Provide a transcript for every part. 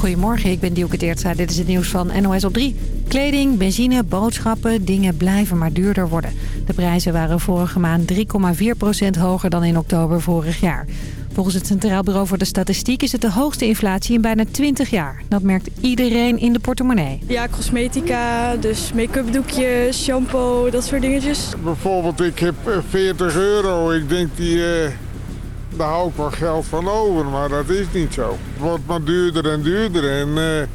Goedemorgen, ik ben Dielke Teertstra. Dit is het nieuws van NOS op 3. Kleding, benzine, boodschappen, dingen blijven maar duurder worden. De prijzen waren vorige maand 3,4% hoger dan in oktober vorig jaar. Volgens het Centraal Bureau voor de Statistiek is het de hoogste inflatie in bijna 20 jaar. Dat merkt iedereen in de portemonnee. Ja, cosmetica, dus make-up doekjes, shampoo, dat soort dingetjes. Bijvoorbeeld, ik heb 40 euro. Ik denk, die, eh, daar hou ik wel geld van over, maar dat is niet zo. Het wordt maar duurder en duurder en eh,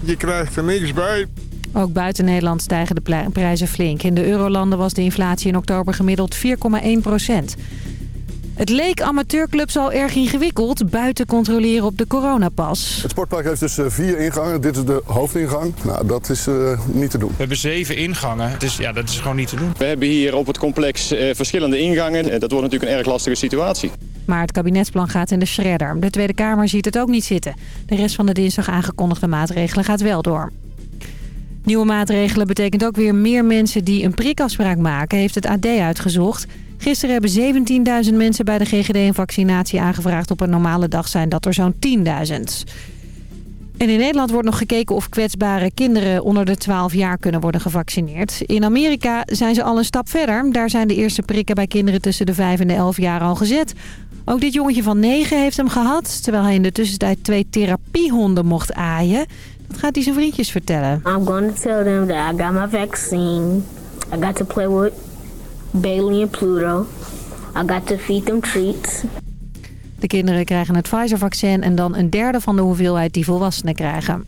je krijgt er niks bij. Ook buiten Nederland stijgen de prijzen flink. In de eurolanden was de inflatie in oktober gemiddeld 4,1 procent. Het leek amateurclubs al erg ingewikkeld buiten controleren op de coronapas. Het sportpark heeft dus eh, vier ingangen. Dit is de hoofdingang. Nou, dat is uh, niet te doen. We hebben zeven ingangen. Dus ja, dat is gewoon niet te doen. We hebben hier op het complex uh, verschillende ingangen. Dat wordt natuurlijk een erg lastige situatie. Maar het kabinetsplan gaat in de shredder. De Tweede Kamer ziet het ook niet zitten. De rest van de dinsdag aangekondigde maatregelen gaat wel door. Nieuwe maatregelen betekent ook weer meer mensen die een prikafspraak maken, heeft het AD uitgezocht. Gisteren hebben 17.000 mensen bij de GGD een vaccinatie aangevraagd. Op een normale dag zijn dat er zo'n 10.000. En in Nederland wordt nog gekeken of kwetsbare kinderen onder de 12 jaar kunnen worden gevaccineerd. In Amerika zijn ze al een stap verder. Daar zijn de eerste prikken bij kinderen tussen de 5 en de 11 jaar al gezet. Ook dit jongetje van 9 heeft hem gehad, terwijl hij in de tussentijd twee therapiehonden mocht aaien. Dat gaat hij zijn vriendjes vertellen. I'm going to tell them that I got my vaccine. I got to play with Bailey en Pluto. I got to feed them treats. De kinderen krijgen het Pfizer-vaccin en dan een derde van de hoeveelheid die volwassenen krijgen.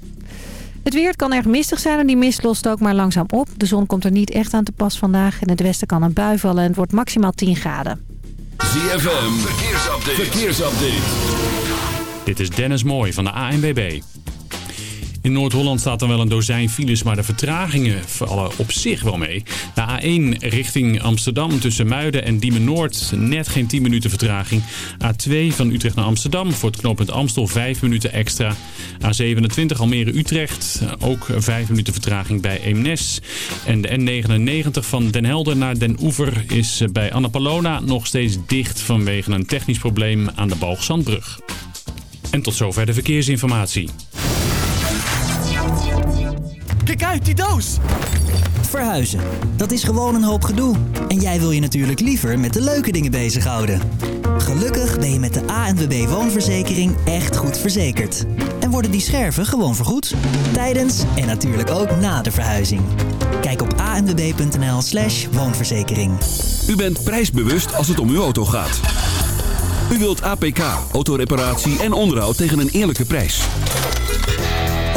Het weer kan erg mistig zijn en die mist lost ook maar langzaam op. De zon komt er niet echt aan te pas vandaag. In het westen kan een bui vallen en het wordt maximaal 10 graden. ZFM, verkeersupdate. verkeersupdate. Dit is Dennis Mooij van de ANWB. In Noord-Holland staat dan wel een dozijn files, maar de vertragingen vallen op zich wel mee. De A1 richting Amsterdam tussen Muiden en Diemen Noord net geen 10 minuten vertraging. A2 van Utrecht naar Amsterdam voor het knooppunt Amstel 5 minuten extra. A27 Almere-Utrecht ook 5 minuten vertraging bij Eemnes. En de N99 van Den Helder naar Den Oever is bij Annapolona nog steeds dicht vanwege een technisch probleem aan de Balgzandbrug. En tot zover de verkeersinformatie. Kijk uit, die doos! Verhuizen, dat is gewoon een hoop gedoe. En jij wil je natuurlijk liever met de leuke dingen bezighouden. Gelukkig ben je met de ANWB Woonverzekering echt goed verzekerd. En worden die scherven gewoon vergoed. Tijdens en natuurlijk ook na de verhuizing. Kijk op anwb.nl slash woonverzekering. U bent prijsbewust als het om uw auto gaat. U wilt APK, autoreparatie en onderhoud tegen een eerlijke prijs.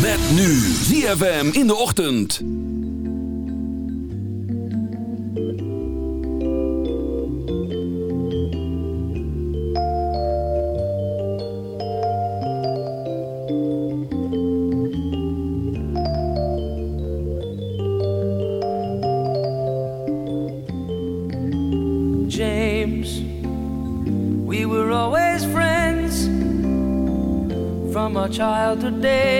Met nu ZFM in de ochtend. James, we were always friends from our childhood days.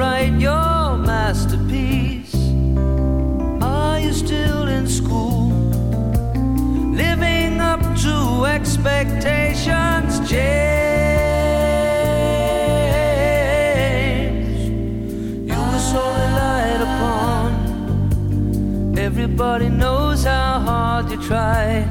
expectations, James. You were so relied upon. Everybody knows how hard you tried.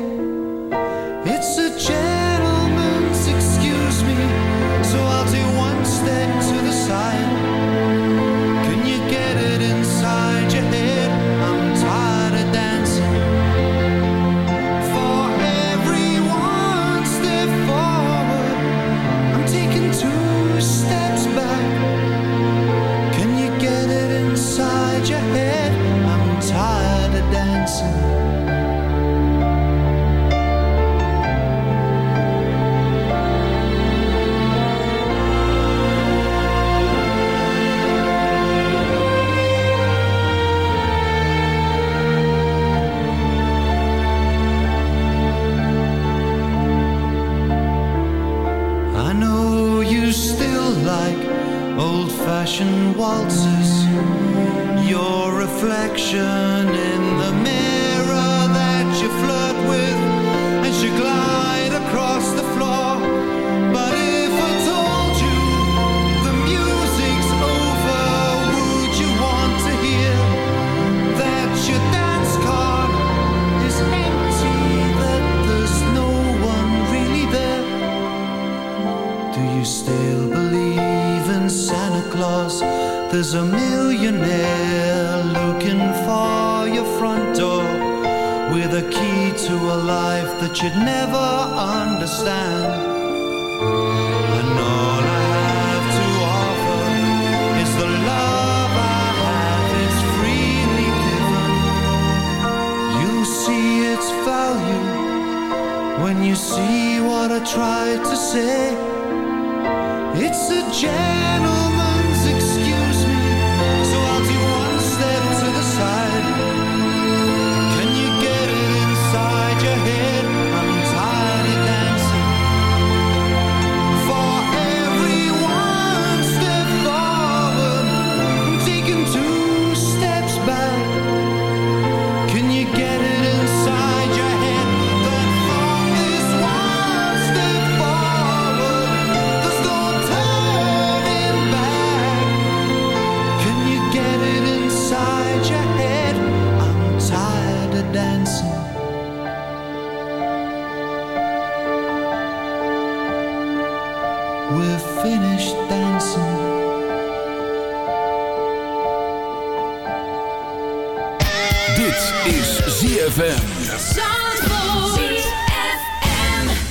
waltzes Your reflection in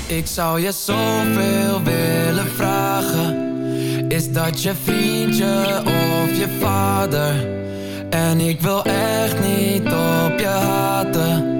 Ik zou je zoveel willen vragen. Is dat je vriendje of je vader? En ik wil echt niet op je haten.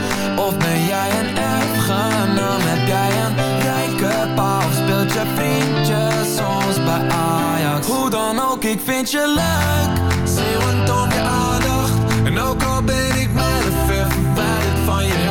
Dan ook, ik vind je leuk, Zeeuwend om je aandacht. En ook al ben ik mijlen ver verwijderd van je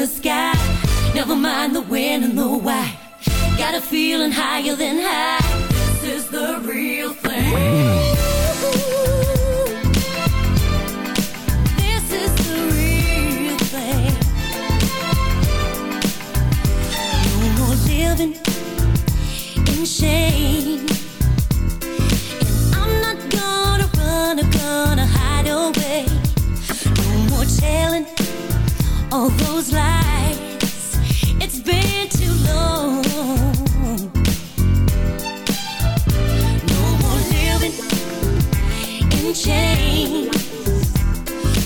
The sky. Never mind the when and the why. Got a feeling higher than high. This is the real thing. This is the real thing. No more living in shame. And I'm not gonna run or gonna hide away. No more telling all those lies. It's been too long. No more living in chains.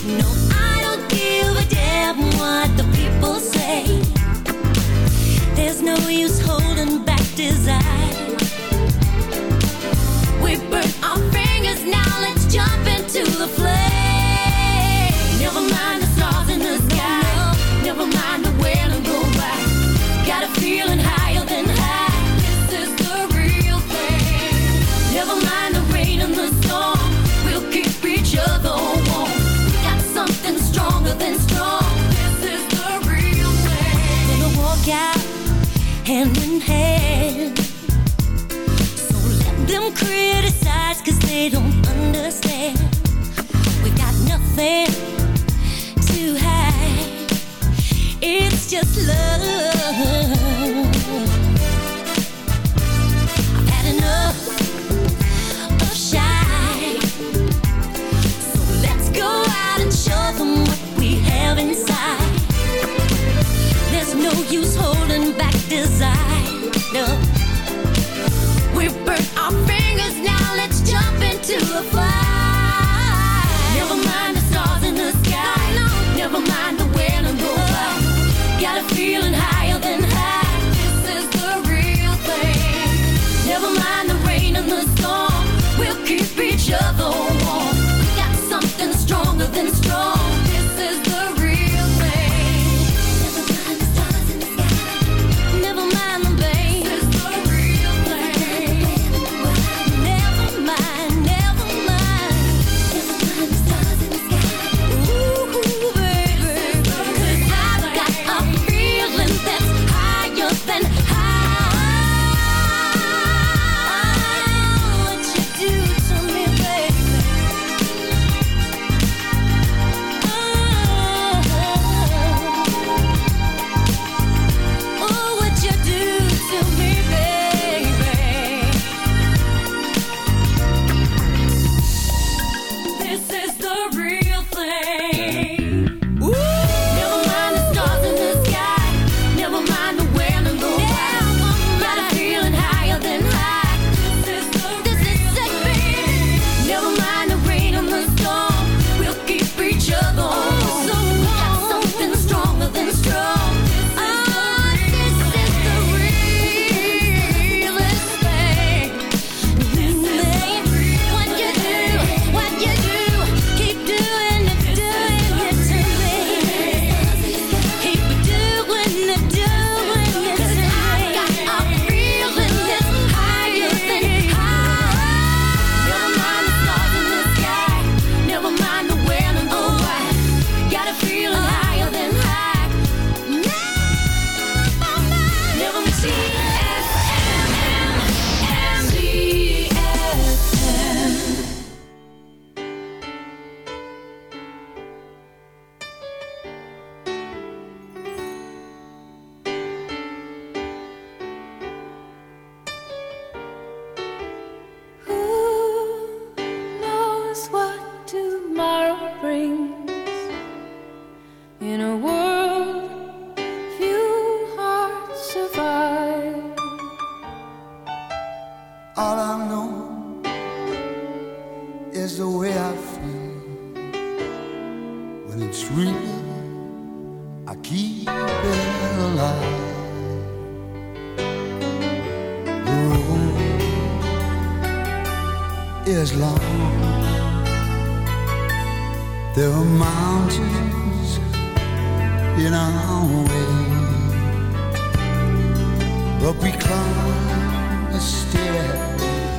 No, I don't give a damn what the people say. There's no use holding back desire. They don't understand. We got nothing to hide. It's just love. Feeling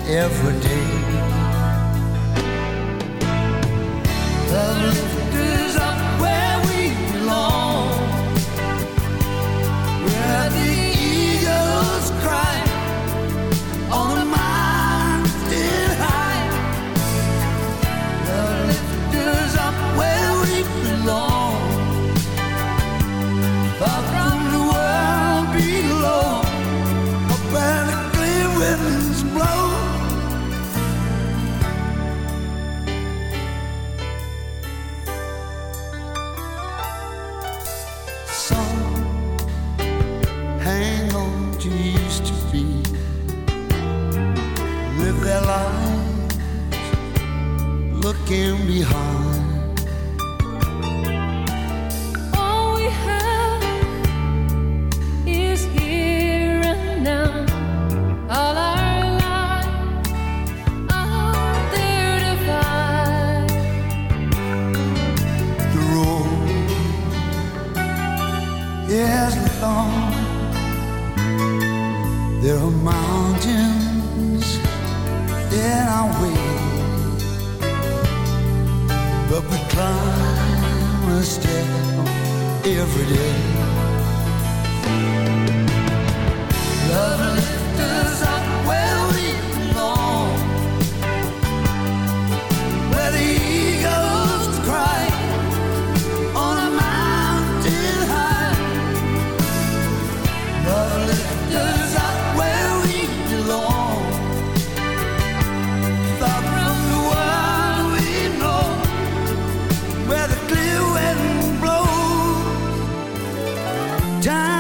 every day. can be hard. Every day. time.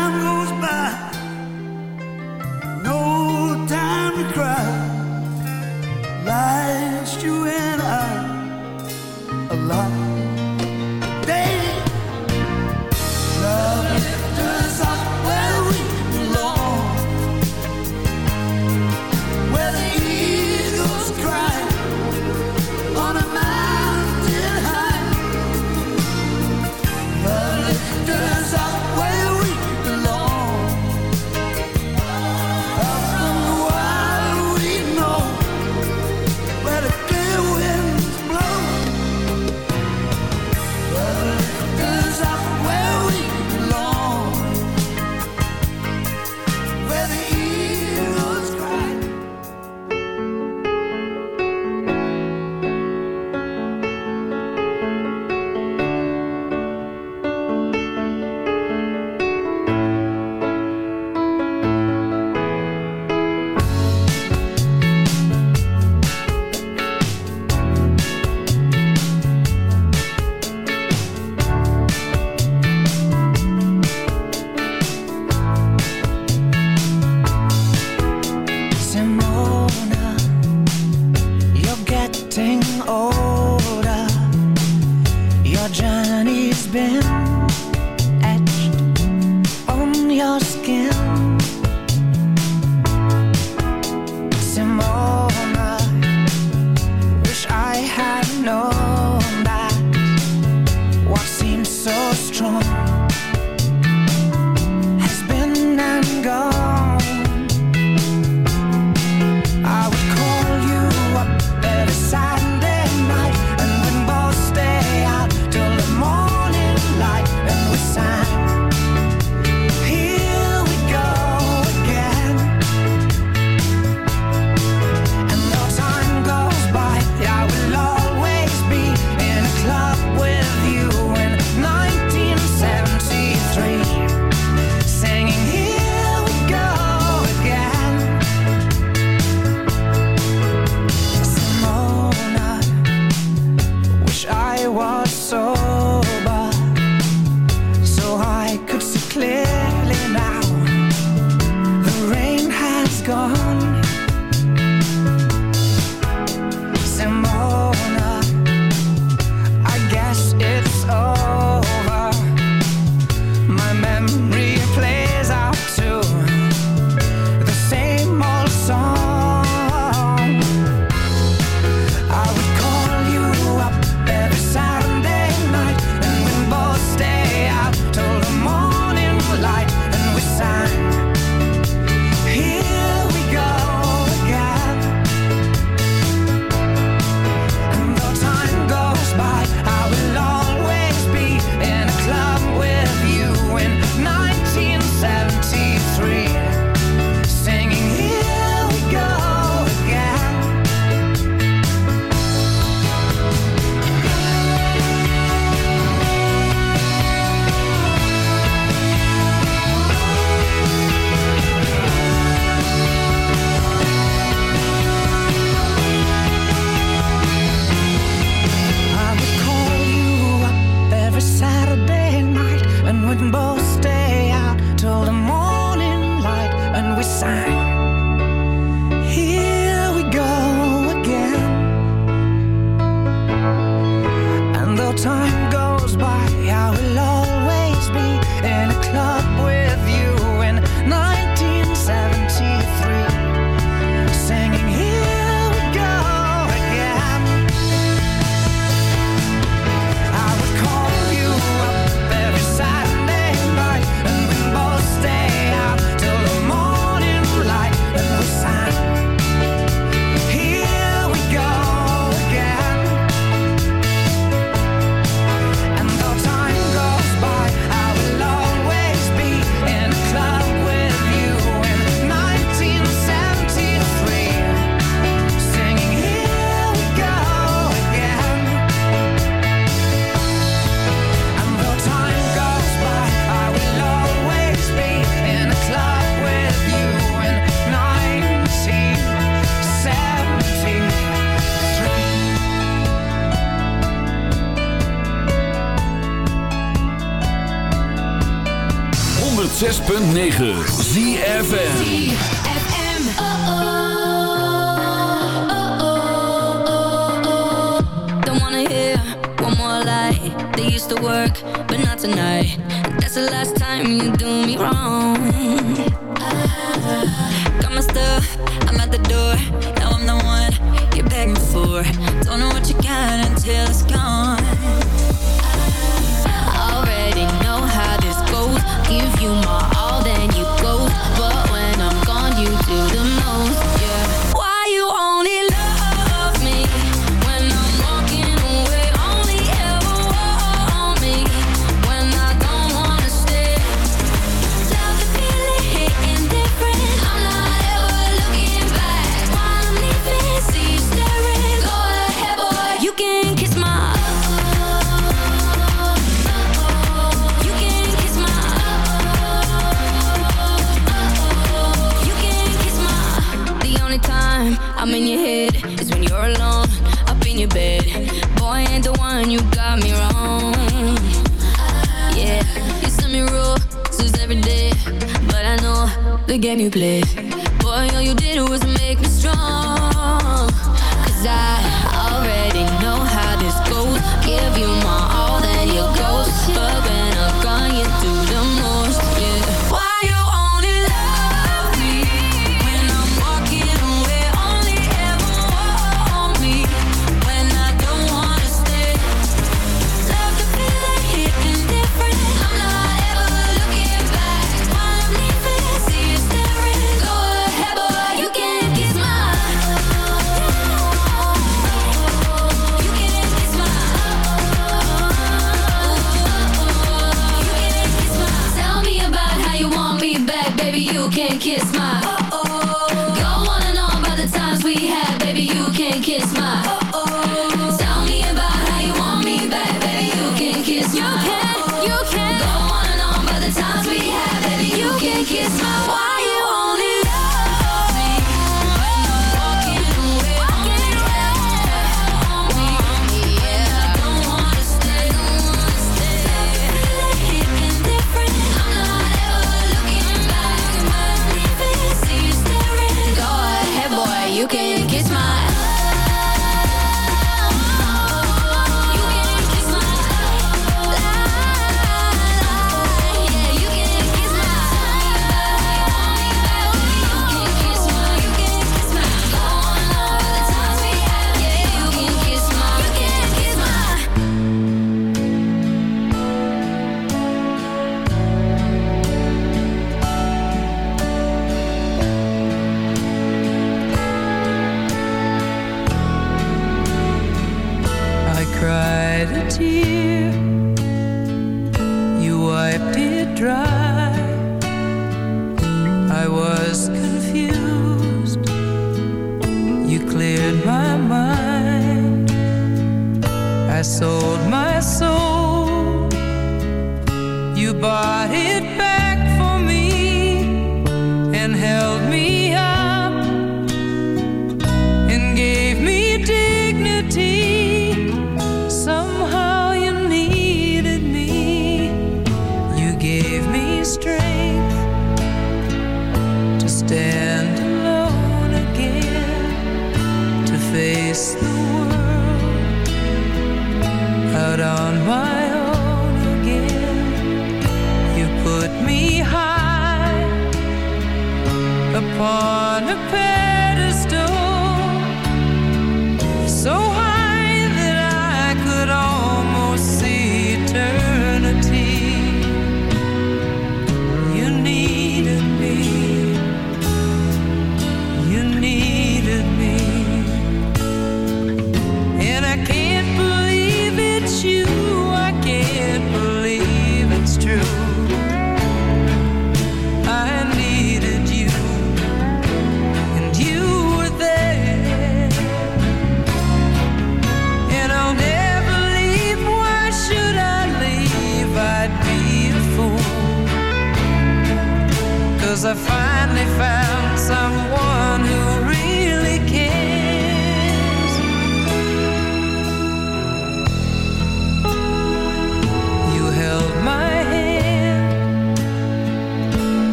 went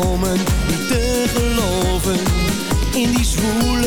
dromen niet te geloven in die zwoele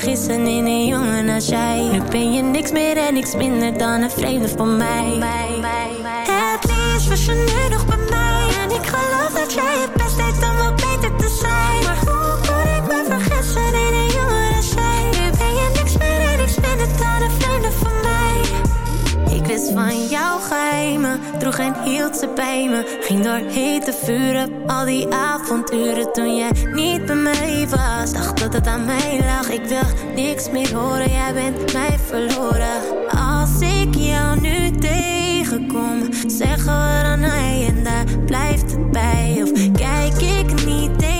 vergissen in een jongen als jij. Nu ben je niks meer en niks minder dan een vreemde van mij. Het liefst was je nu nog bij mij. En ik geloof dat jij je best deed om al beter te zijn. Maar hoe kon ik me vergissen in een jongen als jij? Nu ben je niks meer en niks minder dan een vreemde van mij. Ik wist van jouw geheimen, droeg en hield ze bij me. Ging door hete vuren, al die avonturen toen jij niet bij mij was. Dat aan mij lag, ik wil niks meer horen, jij bent mij verloren. Als ik jou nu tegenkom, zeggen we dan hij en daar blijft het bij. Of kijk ik niet eens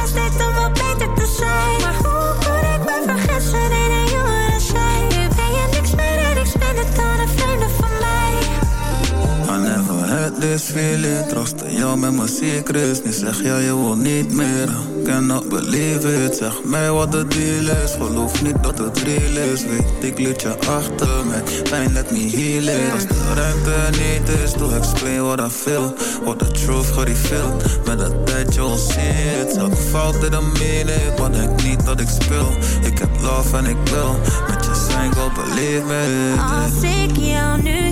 feeling. Troosten jou met mijn secrets. Nu zeg jij je wil niet meer. Cannot believe it. Zeg mij wat de deal is. Geloof niet dat het real is. Weet ik liet je achter Met pijn let me heal it. Als de ruimte niet is Doe explain what I feel. What the truth gereveeld Met de tijd je it. Elke fout in een minute Wat denk niet dat ik speel. Ik heb love en ik wil. Met je zijn go believe me Als ik jou nu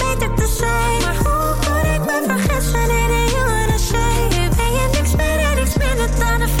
niks minder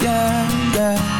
yeah, yeah